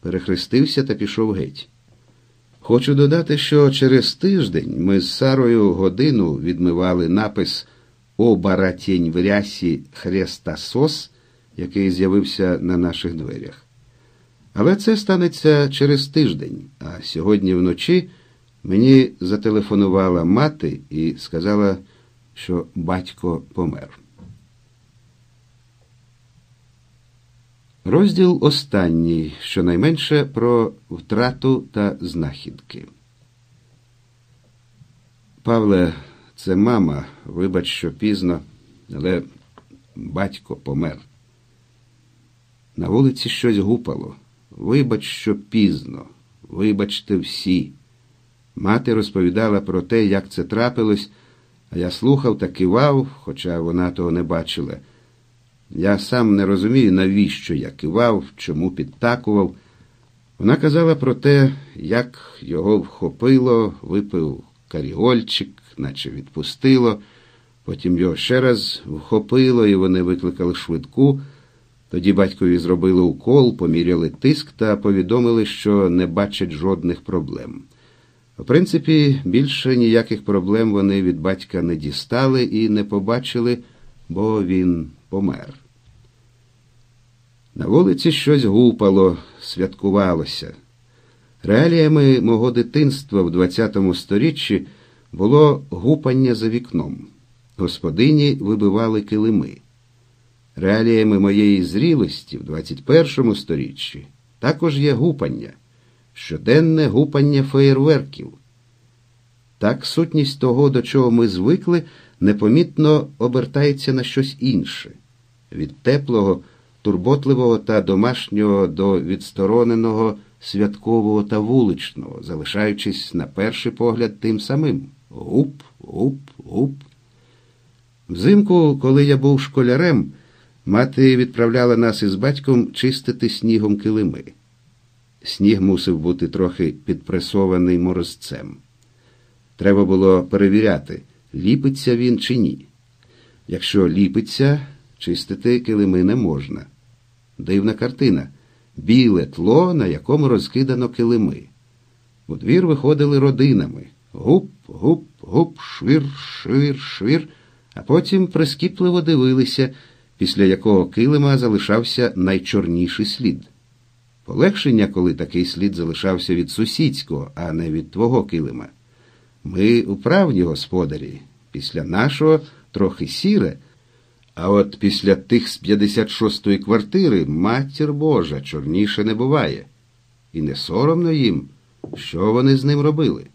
перехрестився та пішов геть. Хочу додати, що через тиждень ми з Сарою годину відмивали напис О баратінь в рясі Хрестасос, який з'явився на наших дверях. Але це станеться через тиждень, а сьогодні вночі мені зателефонувала мати і сказала, що батько помер. Розділ останній, щонайменше про втрату та знахідки. Павле, це мама, вибач, що пізно, але батько помер. На вулиці щось гупало. Вибач, що пізно, вибачте всі. Мати розповідала про те, як це трапилось, а я слухав та кивав, хоча вона того не бачила. Я сам не розумію, навіщо я кивав, чому підтакував. Вона казала про те, як його вхопило, випив каріольчик, наче відпустило. Потім його ще раз вхопило, і вони викликали швидку. Тоді батькові зробили укол, поміряли тиск та повідомили, що не бачать жодних проблем. В принципі, більше ніяких проблем вони від батька не дістали і не побачили, бо він помер. На вулиці щось гупало, святкувалося. Реаліями мого дитинства в ХХ сторіччі було гупання за вікном. Господині вибивали килими. Реаліями моєї зрілості в 21 сторіччі також є гупання, щоденне гупання феєрверків. Так сутність того, до чого ми звикли, непомітно обертається на щось інше від теплого, турботливого та домашнього до відстороненого, святкового та вуличного, залишаючись на перший погляд тим самим гуп, гуп, гуп. Взимку, коли я був школярем, мати відправляла нас із батьком чистити снігом килими. Сніг мусив бути трохи підпресований морозцем. Треба було перевіряти, ліпиться він чи ні. Якщо ліпиться, чистити килими не можна. Дивна картина біле тло, на якому розкидано килими. У двір виходили родинами гуп, гуп, гуп, швир, швир, швир, а потім прискіпливо дивилися, після якого килима залишався найчорніший слід. Полегшення, коли такий слід залишався від сусідського, а не від твого килима. Ми управні господарі, після нашого трохи сіре. А от після тих з 56-ї квартири матір Божа чорніше не буває. І не соромно їм, що вони з ним робили.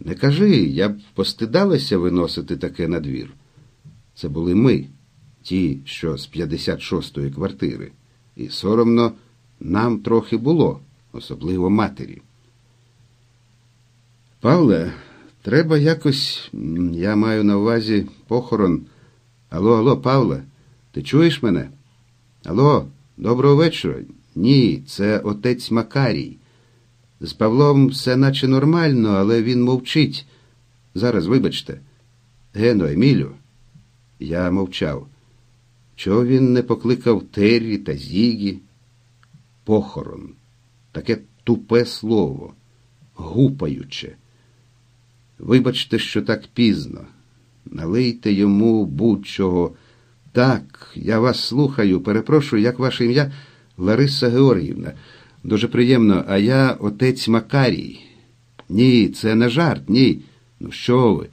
Не кажи, я б постидалася виносити таке на двір. Це були ми, ті, що з 56-ї квартири, і соромно нам трохи було, особливо матері. Павле, треба якось, я маю на увазі похорон. Алло, алло, Павле, ти чуєш мене? Алло, доброго вечора. Ні, це отець Макарій. З Павлом все наче нормально, але він мовчить. Зараз, вибачте. Гено, Емілю. Я мовчав. Чого він не покликав Террі та Зігі? Похорон. Таке тупе слово, гупаюче. Вибачте, що так пізно. Налийте йому будь-чого. Так, я вас слухаю. Перепрошую, як ваше ім'я Лариса Георгіївна. Дуже приємно, а я отець Макарій. Ні, це не жарт, ні. Ну, що ви?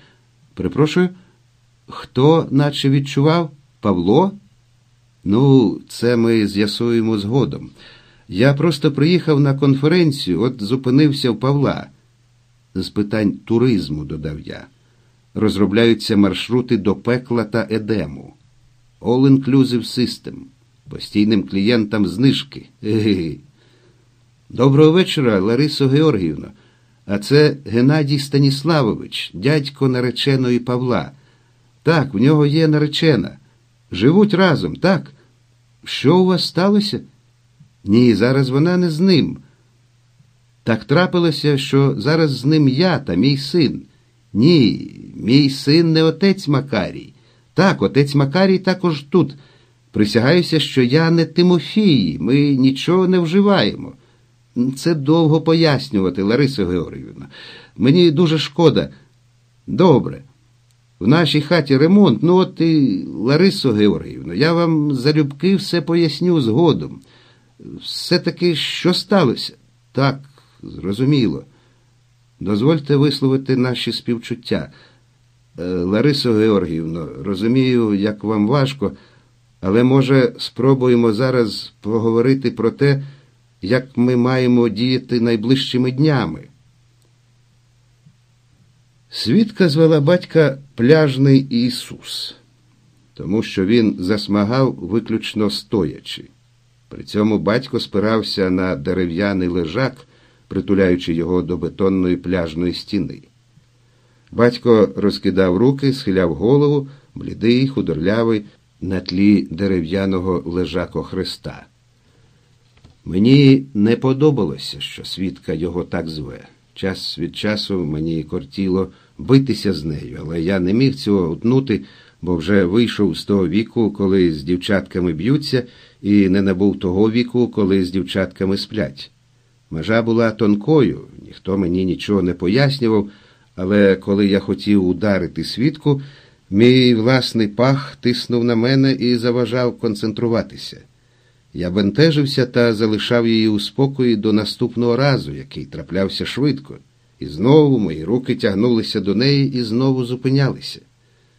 Перепрошую, хто наче відчував? Павло? Ну, це ми з'ясуємо згодом. Я просто приїхав на конференцію, от зупинився в Павла. З питань туризму, додав я розробляються маршрути до пекла та едему. All-inclusive system. Постійним клієнтам знижки. Ге-ге. Доброго вечора, Ларисо Георгіївно. А це Геннадій Станіславович, дядько нареченої Павла. Так, в нього є наречена. Живуть разом, так? Що у вас сталося? Ні, зараз вона не з ним. Так трапилося, що зараз з ним я та мій син. Ні, мій син не отець Макарій. Так, отець Макарій також тут. Присягаюся, що я не Тимофій, ми нічого не вживаємо. це довго пояснювати, Лариса Георгіївна. Мені дуже шкода. Добре. В нашій хаті ремонт, ну от і Ларисо Георгіївна, я вам залюбки все поясню згодом. Все таки, що сталося? Так, зрозуміло. Дозвольте висловити наші співчуття. Е, Ларисо Георгіївно, розумію, як вам важко, але, може, спробуємо зараз поговорити про те, як ми маємо діяти найближчими днями. Свідка звела батька пляжний Ісус, тому що він засмагав виключно стоячи. При цьому батько спирався на дерев'яний лежак, притуляючи його до бетонної пляжної стіни. Батько розкидав руки, схиляв голову, блідий, худорлявий, на тлі дерев'яного лежако Христа. Мені не подобалося, що свідка його так зве. Час від часу мені кортіло битися з нею, але я не міг цього утнути, бо вже вийшов з того віку, коли з дівчатками б'ються, і не набув того віку, коли з дівчатками сплять. Межа була тонкою, ніхто мені нічого не пояснював, але коли я хотів ударити свідку, мій власний пах тиснув на мене і заважав концентруватися. Я бентежився та залишав її у спокої до наступного разу, який траплявся швидко, і знову мої руки тягнулися до неї і знову зупинялися.